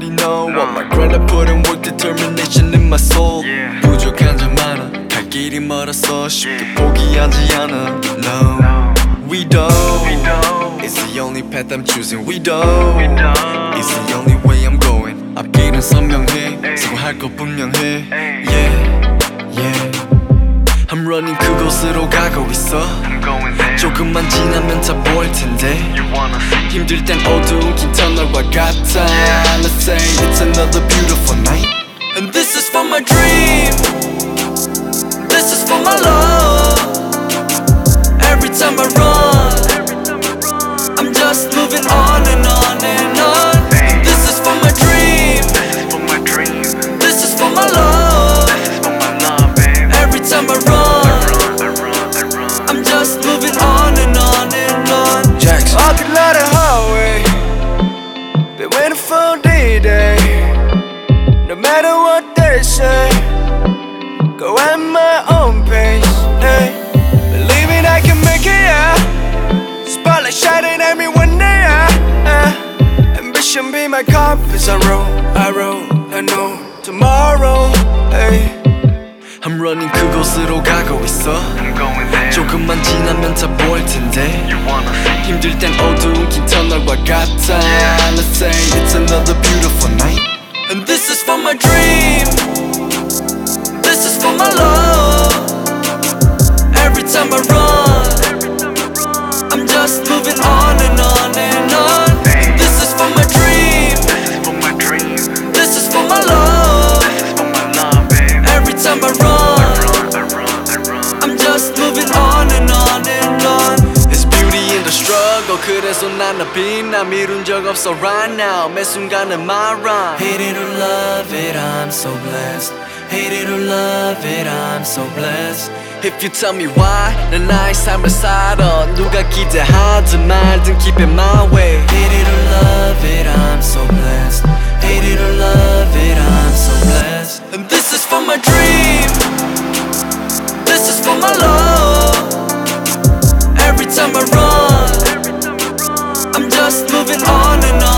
nobody know On my grind I put in work determination in my soul Yeah. 부족한 점 많아 갈 길이 멀어서 쉽게 포기하지 않아 No We don't We don't. It's the only path I'm choosing We don't We don't. It's the only way I'm going 앞길은 선명해 수고할 것 분명해 Yeah Yeah I'm running 그곳으로 가고 있어 I'm going there. 조금만 지나면 다 보일 텐데 You wanna see? 힘들 땐 어두운 긴 터널과 같아 Let's say it's another beautiful night And this is for my dream This is for my love Every time I run what they say, go at my own pace. Hey, believing I can make it, yeah. Spotlight shining at me one day, yeah. yeah. Ambition be my compass. I roll, I roll, I know tomorrow. Hey. I'm running 그곳으로 가고 있어 I'm going there. 조금만 지나면 다 보일 텐데 You wanna see? 힘들 땐 어두운 긴 터널과 같아 Let's say it's another beautiful night and this is for my dream. This is for my love. Every time I run the struggle 그래서 난나 빛나 미룬 적 없어 right now 매 순간은 my rhyme Hate it or love it I'm so blessed Hate it or love it I'm so blessed If you tell me why 난 나의 삶을 살아 누가 기대하든 말든 keep it my way Hate it or love it moving on and on.